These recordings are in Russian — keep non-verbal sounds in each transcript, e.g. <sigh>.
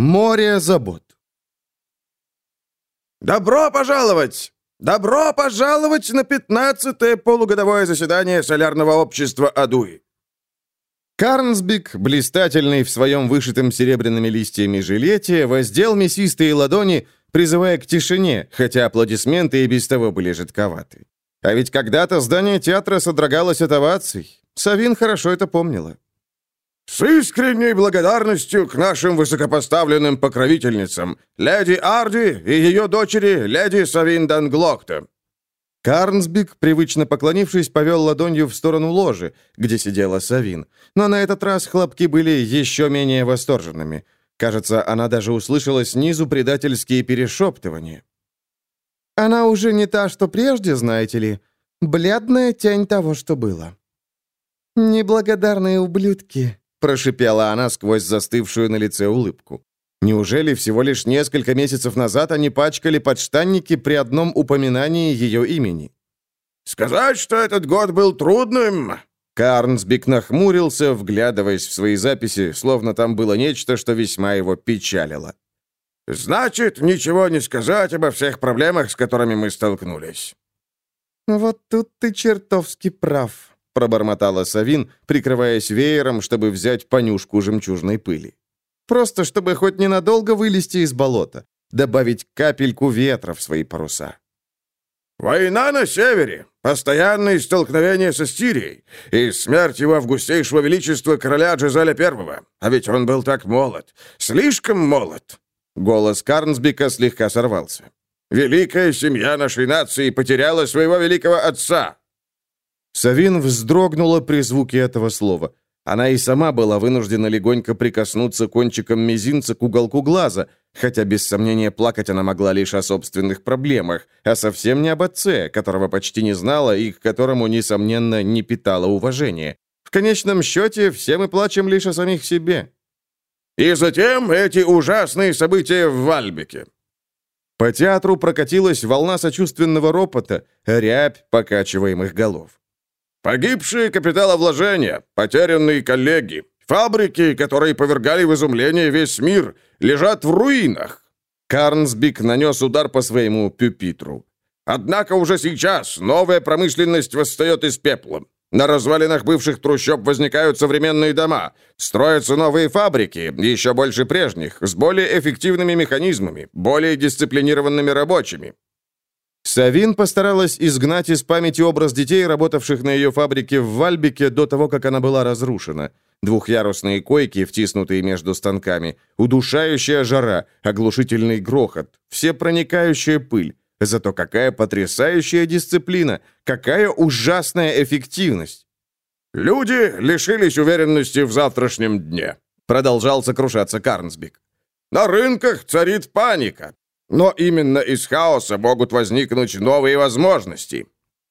Море забот. «Добро пожаловать! Добро пожаловать на пятнадцатое полугодовое заседание Солярного общества Адуи!» Карнсбик, блистательный в своем вышитом серебряными листьями жилете, воздел мясистые ладони, призывая к тишине, хотя аплодисменты и без того были жидковаты. А ведь когда-то здание театра содрогалось от оваций. Савин хорошо это помнила. «С искренней благодарностью к нашим высокопоставленным покровительницам, леди Арди и ее дочери, леди Савин Данглокта». Карнсбик, привычно поклонившись, повел ладонью в сторону ложи, где сидела Савин. Но на этот раз хлопки были еще менее восторженными. Кажется, она даже услышала снизу предательские перешептывания. «Она уже не та, что прежде, знаете ли. Бледная тень того, что было». «Неблагодарные ублюдки», прошипела она сквозь застывшую на лице улыбку. Неужели всего лишь несколько месяцев назад они пачкали подштанники при одном упоминании ее имени? «Сказать, что этот год был трудным?» Карнсбик нахмурился, вглядываясь в свои записи, словно там было нечто, что весьма его печалило. «Значит, ничего не сказать обо всех проблемах, с которыми мы столкнулись». «Вот тут ты чертовски прав», — пробормотала Савин, прикрываясь веером, чтобы взять понюшку жемчужной пыли. «Просто чтобы хоть ненадолго вылезти из болота, добавить капельку ветра в свои паруса». «Война на севере, постоянные столкновения со Стирией и смерть его августейшего величества короля Джизеля Первого. А ведь он был так молод, слишком молод!» Голос Карнсбика слегка сорвался. «Великая семья нашей нации потеряла своего великого отца, Савин вздрогнула при звуке этого слова. Она и сама была вынуждена легонько прикоснуться кончиком мизинца к уголку глаза, хотя без сомнения плакать она могла лишь о собственных проблемах, а совсем не об отце, которого почти не знала и к которому, несомненно, не питала уважения. В конечном счете, все мы плачем лишь о самих себе. И затем эти ужасные события в Вальбеке. По театру прокатилась волна сочувственного ропота, рябь покачиваемых голов. Погибшие капиталовложения, потерянные коллеги, фабрики, которые повергали в изумление весь мир, лежат в руинах. Карнсбик нанес удар по своему пюпитру. Однако уже сейчас новая промышленность восстает из пепла. На развалинах бывших трущоб возникают современные дома, строятся новые фабрики, еще больше прежних, с более эффективными механизмами, более дисциплинированными рабочими. Савин постаралась изгнать из памяти образ детей, работавших на ее фабрике в Вальбике до того, как она была разрушена. Двухъярусные койки, втиснутые между станками, удушающая жара, оглушительный грохот, всепроникающая пыль. Зато какая потрясающая дисциплина, какая ужасная эффективность. «Люди лишились уверенности в завтрашнем дне», продолжал сокрушаться Карнсбик. «На рынках царит паника. Но именно из хаоса могут возникнуть новые возможности.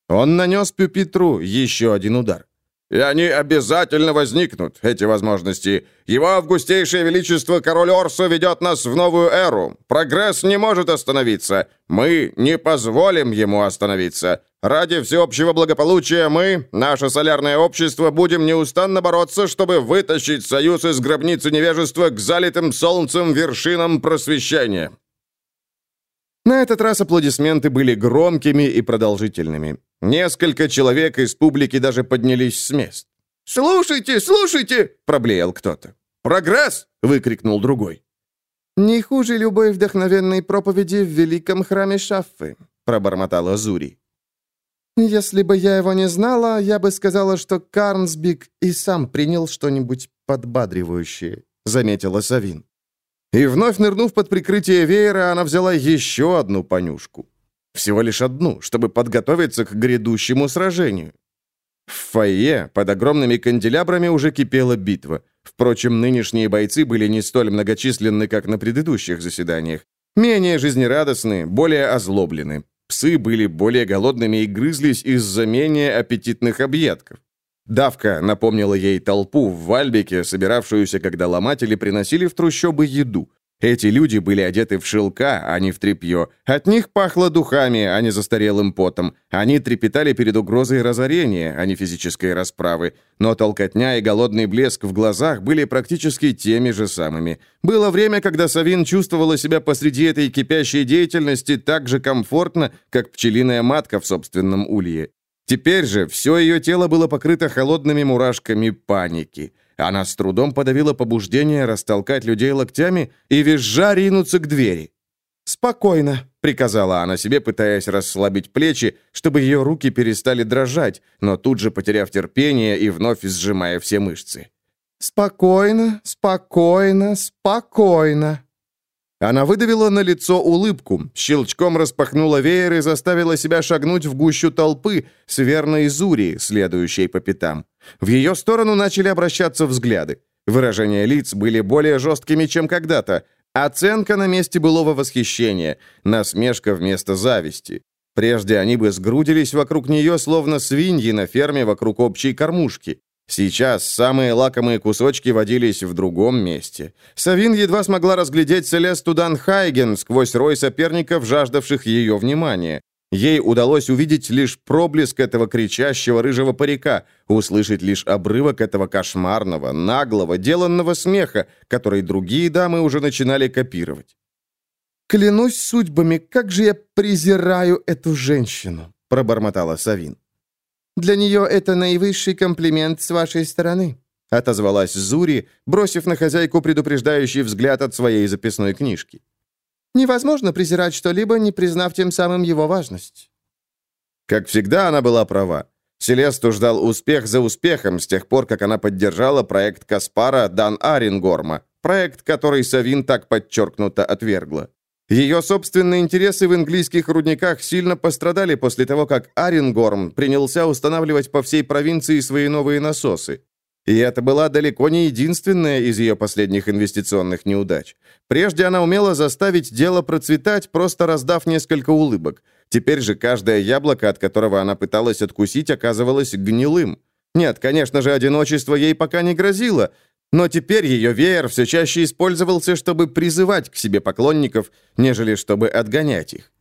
Он нанес Пюпитру еще один удар. И они обязательно возникнут, эти возможности. Его августейшее величество король Орсо ведет нас в новую эру. Прогресс не может остановиться. Мы не позволим ему остановиться. Ради всеобщего благополучия мы, наше солярное общество, будем неустанно бороться, чтобы вытащить союз из гробницы невежества к залитым солнцем вершинам просвещения. На этот раз аплодисменты были громкими и продолжительными. Несколько человек из публики даже поднялись с мест. «Слушайте, слушайте!» – проблеял кто-то. «Прогресс!» – выкрикнул другой. «Не хуже любой вдохновенной проповеди в великом храме Шаффы», – пробормотала Зури. «Если бы я его не знала, я бы сказала, что Карнсбик и сам принял что-нибудь подбадривающее», — заметила Савин. И вновь нырнув под прикрытие веера, она взяла еще одну понюшку. Всего лишь одну, чтобы подготовиться к грядущему сражению. В фойе под огромными канделябрами уже кипела битва. Впрочем, нынешние бойцы были не столь многочисленны, как на предыдущих заседаниях. Менее жизнерадостны, более озлоблены. Псы были более голодными и грызлись из-за менее аппетитных объедков. Давка напомнила ей толпу в Вальбике, собиравшуюся, когда ломатели приносили в трущобы еду. Эти люди были одеты в шелка, а не в тряпье. От них пахло духами, а не застарелым потом. Они трепетали перед угрозой разорения, а не физической расправы. Но толкотня и голодный блеск в глазах были практически теми же самыми. Было время, когда Савин чувствовала себя посреди этой кипящей деятельности так же комфортно, как пчелиная матка в собственном улье. Теперь же все ее тело было покрыто холодными мурашками паники. Она с трудом подавила побуждение растолкать людей локтями и визжа ринуться к двери. «Спокойно», — приказала она себе, пытаясь расслабить плечи, чтобы ее руки перестали дрожать, но тут же потеряв терпение и вновь сжимая все мышцы. «Спокойно, спокойно, спокойно». Она выдавила на лицо улыбку, щелчком распахнула веер и заставила себя шагнуть в гущу толпы с верной Зури, следующей по пятам. В ее сторону начали обращаться взгляды. Выражения лиц были более жесткими, чем когда-то. Оценка на месте былого восхищения, насмешка вместо зависти. Прежде они бы сгрудились вокруг нее, словно свиньи на ферме вокруг общей кормушки. Сейчас самые лакомые кусочки водились в другом месте. Савин едва смогла разглядеть Селесту Данхайген сквозь рой соперников, жаждавших ее внимания. Ей удалось увидеть лишь проблеск этого кричащего рыжего парика, услышать лишь обрывок этого кошмарного, наглого, деланного смеха, который другие дамы уже начинали копировать. «Клянусь судьбами, как же я презираю эту женщину!» — пробормотала Савин. Для нее это наивысший комплимент с вашей стороны», — отозвалась Зури, бросив на хозяйку предупреждающий взгляд от своей записной книжки. «Невозможно презирать что-либо, не признав тем самым его важность». Как всегда, она была права. Селесту ждал успех за успехом с тех пор, как она поддержала проект Каспара Дан Арингорма, проект, который Савин так подчеркнуто отвергла. Ее собственные интересы в английских рудниках сильно пострадали после того, как Арингорм принялся устанавливать по всей провинции свои новые насосы. И это была далеко не единственная из ее последних инвестиционных неудач. Прежде она умела заставить дело процветать, просто раздав несколько улыбок. Теперь же каждое яблоко, от которого она пыталась откусить, оказывалось гнилым. Нет, конечно же, одиночество ей пока не грозило, но теперь ее веер все чаще использовался, чтобы призывать к себе поклонников, нежели чтобы отгонять их.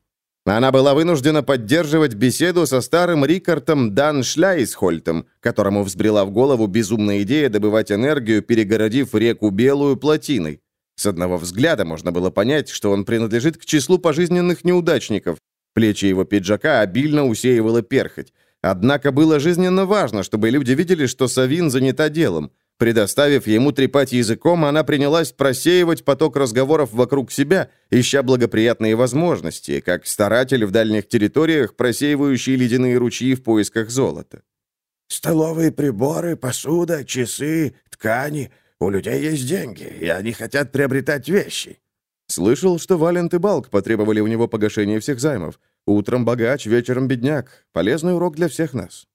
Она была вынуждена поддерживать беседу со старым Рикартом Дан Шляйсхольтом, которому взбрела в голову безумная идея добывать энергию, перегородив реку Белую плотиной. С одного взгляда можно было понять, что он принадлежит к числу пожизненных неудачников. Плечи его пиджака обильно усеивало перхоть. Однако было жизненно важно, чтобы люди видели, что Савин занята делом. Предоставив ему трепать языком, она принялась просеивать поток разговоров вокруг себя, ища благоприятные возможности, как старатель в дальних территориях, просеивающий ледяные ручьи в поисках золота. «Столовые приборы, посуда, часы, ткани. У людей есть деньги, и они хотят приобретать вещи». Слышал, что Валент и Балк потребовали у него погашения всех займов. Утром богач, вечером бедняк. Полезный урок для всех нас.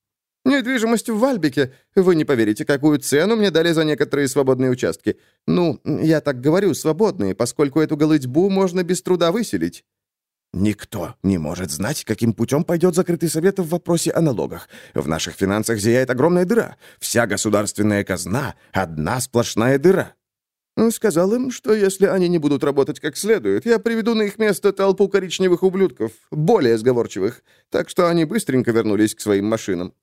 «Недвижимость в Вальбике. Вы не поверите, какую цену мне дали за некоторые свободные участки. Ну, я так говорю, свободные, поскольку эту голытьбу можно без труда выселить». «Никто не может знать, каким путем пойдет закрытый совет в вопросе о налогах. В наших финансах зияет огромная дыра. Вся государственная казна — одна сплошная дыра». «Сказал им, что если они не будут работать как следует, я приведу на их место толпу коричневых ублюдков, более сговорчивых, так что они быстренько вернулись к своим машинам».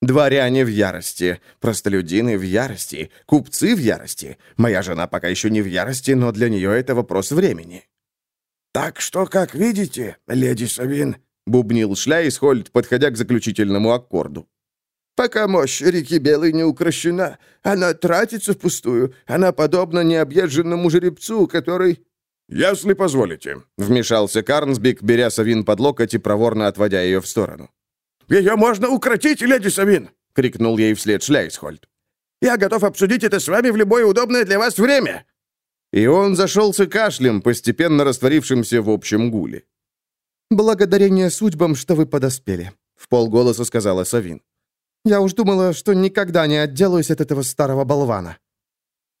Дворяне в ярости, простолюдины в ярости, купцы в ярости. Моя жена пока еще не в ярости, но для нее это вопрос времени». «Так что, как видите, леди Савин», — бубнил Шляйсхольд, подходя к заключительному аккорду. «Пока мощь реки Белой не укращена, она тратится впустую. Она подобна необъезженному жеребцу, который...» «Если позволите», — вмешался Карнсбик, беря Савин под локоть и проворно отводя ее в сторону. «Ее можно укротить, леди Савин!» — крикнул ей вслед Шляйсхольд. «Я готов обсудить это с вами в любое удобное для вас время!» И он зашелся кашлем, постепенно растворившимся в общем гуле. «Благодарение судьбам, что вы подоспели», — в полголоса сказала Савин. «Я уж думала, что никогда не отделаюсь от этого старого болвана».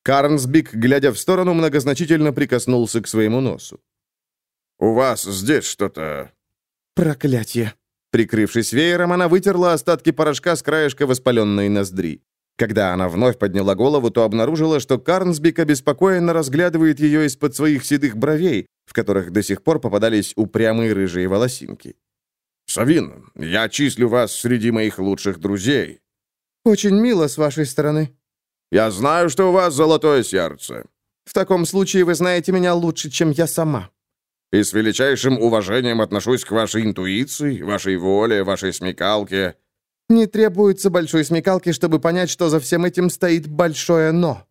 Карнсбик, глядя в сторону, многозначительно прикоснулся к своему носу. «У вас здесь что-то...» «Проклятие!» Прикрывшись веером, она вытерла остатки порошка с краешка воспаленной ноздри. Когда она вновь подняла голову, то обнаружила, что Карнсбик обеспокоенно разглядывает ее из-под своих седых бровей, в которых до сих пор попадались упрямые рыжие волосинки. «Савин, я числю вас среди моих лучших друзей». «Очень мило с вашей стороны». «Я знаю, что у вас золотое сердце». «В таком случае вы знаете меня лучше, чем я сама». «И с величайшим уважением отношусь к вашей интуиции, вашей воле, вашей смекалке». Не требуется большой смекалки, чтобы понять, что за всем этим стоит большое «но».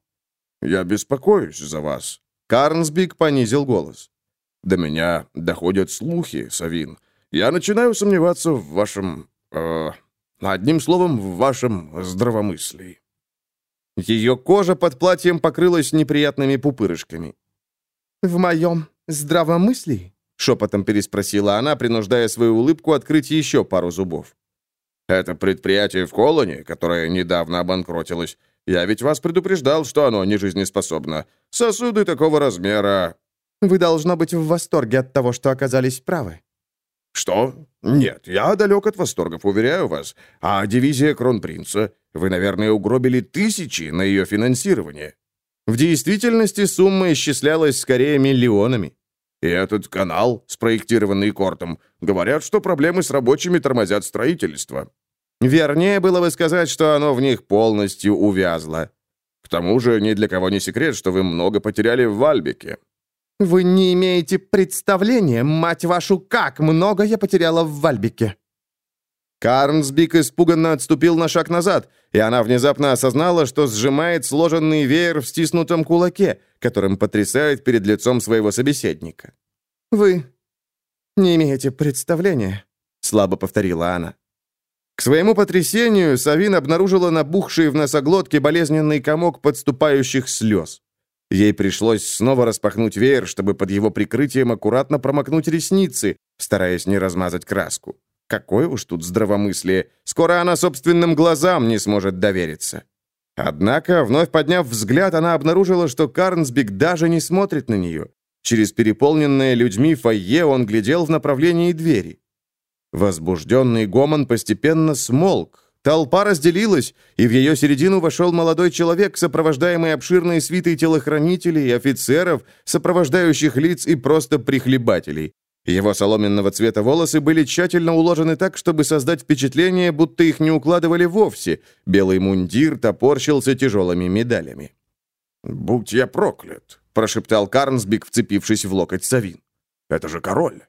«Я беспокоюсь за вас». Карнсбик понизил голос. «До меня доходят слухи, Савин. Я начинаю сомневаться в вашем... Э, одним словом, в вашем здравомыслии». Ее кожа под платьем покрылась неприятными пупырышками. «В моем здравомыслии?» — шепотом переспросила она, принуждая свою улыбку открыть еще пару зубов. Это предприятие в Колоне, которое недавно обанкротилось. Я ведь вас предупреждал, что оно не жизнеспособно. Сосуды такого размера...» «Вы, должно быть, в восторге от того, что оказались правы». «Что? Нет, я далек от восторгов, уверяю вас. А дивизия Кронпринца? Вы, наверное, угробили тысячи на ее финансирование». В действительности сумма исчислялась скорее миллионами. И этот канал, спроектированный Кортом, говорят, что проблемы с рабочими тормозят строительство. Вернее было бы сказать, что оно в них полностью увязло. К тому же ни для кого не секрет, что вы много потеряли в Вальбике. Вы не имеете представления, мать вашу, как много я потеряла в Вальбике. Карнсбик испуганно отступил на шаг назад, и она внезапно осознала, что сжимает сложенный веер в стиснутом кулаке, которым потрясает перед лицом своего собеседника. «Вы не имеете представления», — слабо повторила она. К своему потрясению Савин обнаружила набухший в носоглотке болезненный комок подступающих слез. Ей пришлось снова распахнуть веер, чтобы под его прикрытием аккуратно промокнуть ресницы, стараясь не размазать краску. Какое уж тут здравомыслие. Скоро она собственным глазам не сможет довериться. Однако, вновь подняв взгляд, она обнаружила, что Карнсбик даже не смотрит на нее. Через переполненное людьми фойе он глядел в направлении двери. Возбужденный гомон постепенно смолк. Толпа разделилась, и в ее середину вошел молодой человек, сопровождаемый обширной свитой телохранителей, офицеров, сопровождающих лиц и просто прихлебателей. Его соломенного цвета волосы были тщательно уложены так, чтобы создать впечатление, будто их не укладывали вовсе. Белый мундир топорщился тяжелыми медалями. «Будь я проклят!» — прошептал Карнсбик, вцепившись в локоть Савин. «Это же король!»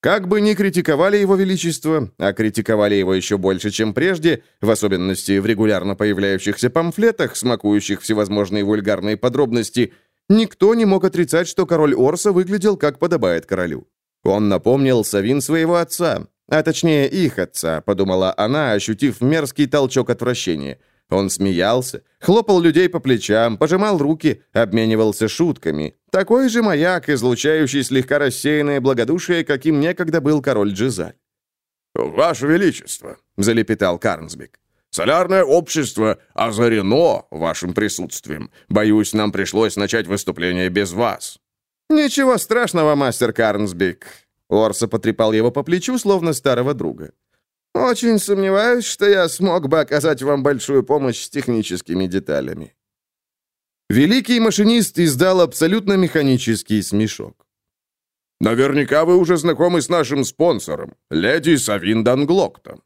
Как бы ни критиковали его величество, а критиковали его еще больше, чем прежде, в особенности в регулярно появляющихся памфлетах, смакующих всевозможные вульгарные подробности — Никто не мог отрицать, что король Орса выглядел как подобает королю. Он напомнил Савин своего отца, а точнее их отца, подумала она, ощутив мерзкий толчок отвращения. Он смеялся, хлопал людей по плечам, пожимал руки, обменивался шутками. Такой же маяк, излучающий слегка рассеянное благодушие, каким некогда был король Джизаль. «Ваше Величество», — залепетал Карнсбек, Солярное общество озарено вашим присутствием. Боюсь, нам пришлось начать выступление без вас». «Ничего страшного, мастер Карнсбик». Орса потрепал его по плечу, словно старого друга. «Очень сомневаюсь, что я смог бы оказать вам большую помощь с техническими деталями». Великий машинист издал абсолютно механический смешок. «Наверняка вы уже знакомы с нашим спонсором, леди Савин Данглоктон».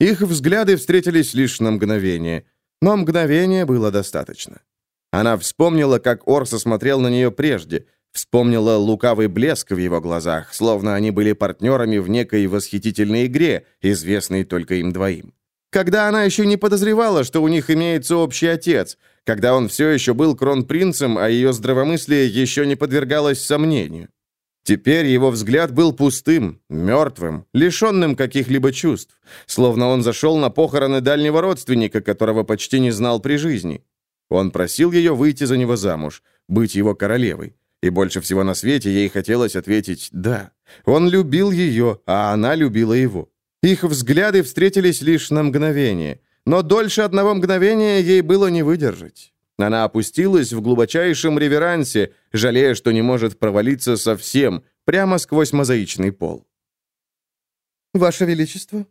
Их взгляды встретились лишь на мгновение, но мгновения было достаточно. Она вспомнила, как Орса смотрел на нее прежде, вспомнила лукавый блеск в его глазах, словно они были партнерами в некой восхитительной игре, известной только им двоим. Когда она еще не подозревала, что у них имеется общий отец, когда он все еще был кронпринцем, а ее здравомыслие еще не подвергалось сомнению. Теперь его взгляд был пустым, мертвым, лишенным каких-либо чувств, словно он зашел на похороны дальнего родственника, которого почти не знал при жизни. Он просил ее выйти за него замуж, быть его королевой. И больше всего на свете ей хотелось ответить «да». Он любил ее, а она любила его. Их взгляды встретились лишь на мгновение, но дольше одного мгновения ей было не выдержать. Она опустилась в глубочайшем реверансе, жалея, что не может провалиться совсем, прямо сквозь мозаичный пол. «Ваше Величество,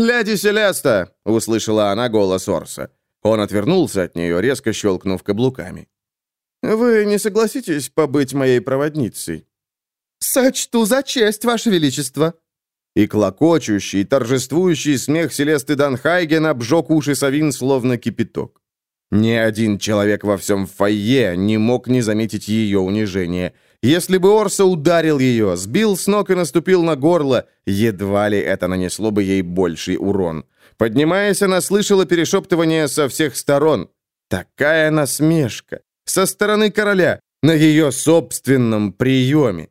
«Леди Селеста!» — услышала она голос Орса. Он отвернулся от нее, резко щелкнув каблуками. «Вы не согласитесь побыть моей проводницей?» «Сочту за честь, Ваше Величество!» И клокочущий, торжествующий смех Селесты Данхайген обжег уши Савин словно кипяток. Ни один человек во всем фойе не мог не заметить ее унижение. Если бы Орса ударил ее, сбил с ног и наступил на горло, едва ли это нанесло бы ей больший урон. Поднимаясь, она слышала перешептывание со всех сторон. Такая насмешка. Со стороны короля, на ее собственном приеме.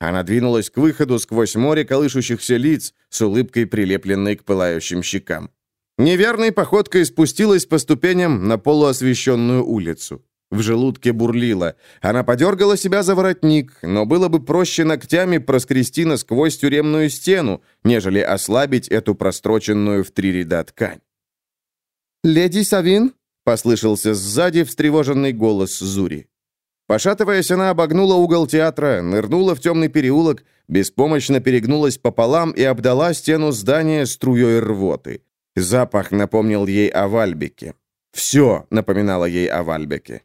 Она двинулась к выходу сквозь море колышущихся лиц, с улыбкой прилепленной к пылающим щекам. Неверной походкой спустилась по ступеням на полуосвещенную улицу. В желудке бурлило. Она подергала себя за воротник, но было бы проще ногтями проскрести насквозь тюремную стену, нежели ослабить эту простроченную в три ряда ткань. «Леди Савин?» — послышался сзади встревоженный голос Зури. Пошатываясь, она обогнула угол театра, нырнула в темный переулок, беспомощно перегнулась пополам и обдала стену здания струей рвоты. Запах напомнил ей о Вальбеке. Все напоминало ей о Вальбеке.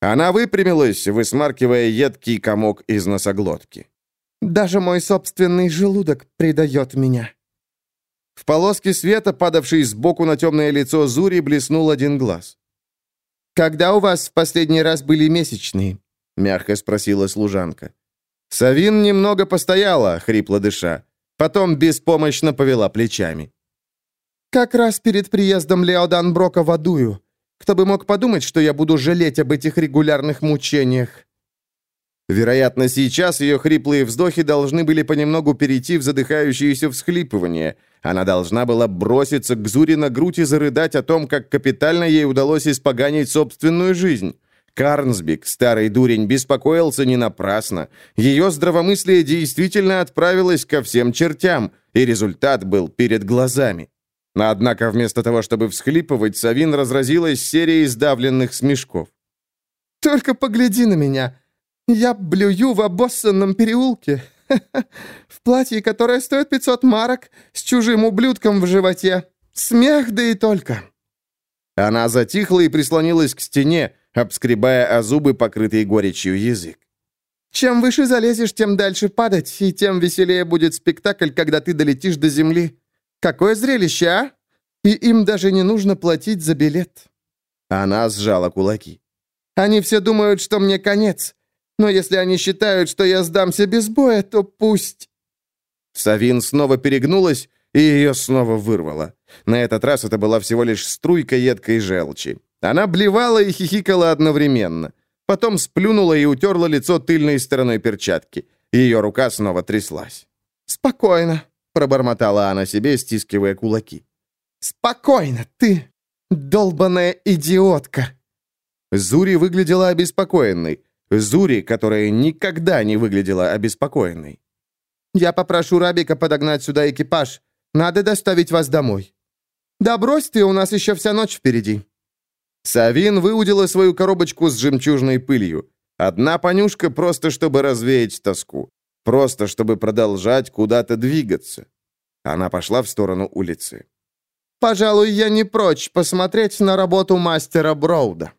Она выпрямилась, высмаркивая едкий комок из носоглотки. «Даже мой собственный желудок предает меня». В полоске света, падавшей сбоку на темное лицо Зури, блеснул один глаз. «Когда у вас в последний раз были месячные?» — мягко спросила служанка. Савин немного постояла, хрипло дыша. Потом беспомощно повела плечами. «Как раз перед приездом Леодан Брока в Адую. Кто бы мог подумать, что я буду жалеть об этих регулярных мучениях?» Вероятно, сейчас ее хриплые вздохи должны были понемногу перейти в задыхающиеся всхлипывания. Она должна была броситься к Зуре на грудь и зарыдать о том, как капитально ей удалось испоганить собственную жизнь. Карнсбик, старый дурень, беспокоился не напрасно. Ее здравомыслие действительно отправилось ко всем чертям, и результат был перед глазами. Однако вместо того, чтобы всхлипывать, Савин разразилась серией сдавленных смешков. «Только погляди на меня. Я блюю в обоссанном переулке. <laughs> В платье, которое стоит 500 марок, с чужим ублюдком в животе. Смех, да и только». Она затихла и прислонилась к стене, обскребая о зубы, покрытый горечью язык. «Чем выше залезешь, тем дальше падать, и тем веселее будет спектакль, когда ты долетишь до земли. Какое зрелище, а? И им даже не нужно платить за билет». Она сжала кулаки. «Они все думают, что мне конец. Но если они считают, что я сдамся без боя, то пусть...» Савин снова перегнулась, и ее снова вырвало. На этот раз это была всего лишь струйка едкой желчи. Она блевала и хихикала одновременно. Потом сплюнула и утерла лицо тыльной стороной перчатки. Ее рука снова тряслась. «Спокойно», пробормотала она себе, стискивая кулаки. «Спокойно, ты, долбаная идиотка!» Зури выглядела обеспокоенной. Зури, которая никогда не выглядела обеспокоенной. «Я попрошу Рабика подогнать сюда экипаж. Надо доставить вас домой». «Да брось ты, у нас еще вся ночь впереди». Савин выудила свою коробочку с жемчужной пылью. Одна понюшка просто, чтобы развеять тоску. Просто, чтобы продолжать куда-то двигаться. Она пошла в сторону улицы. «Пожалуй, я не прочь посмотреть на работу мастера Броуда».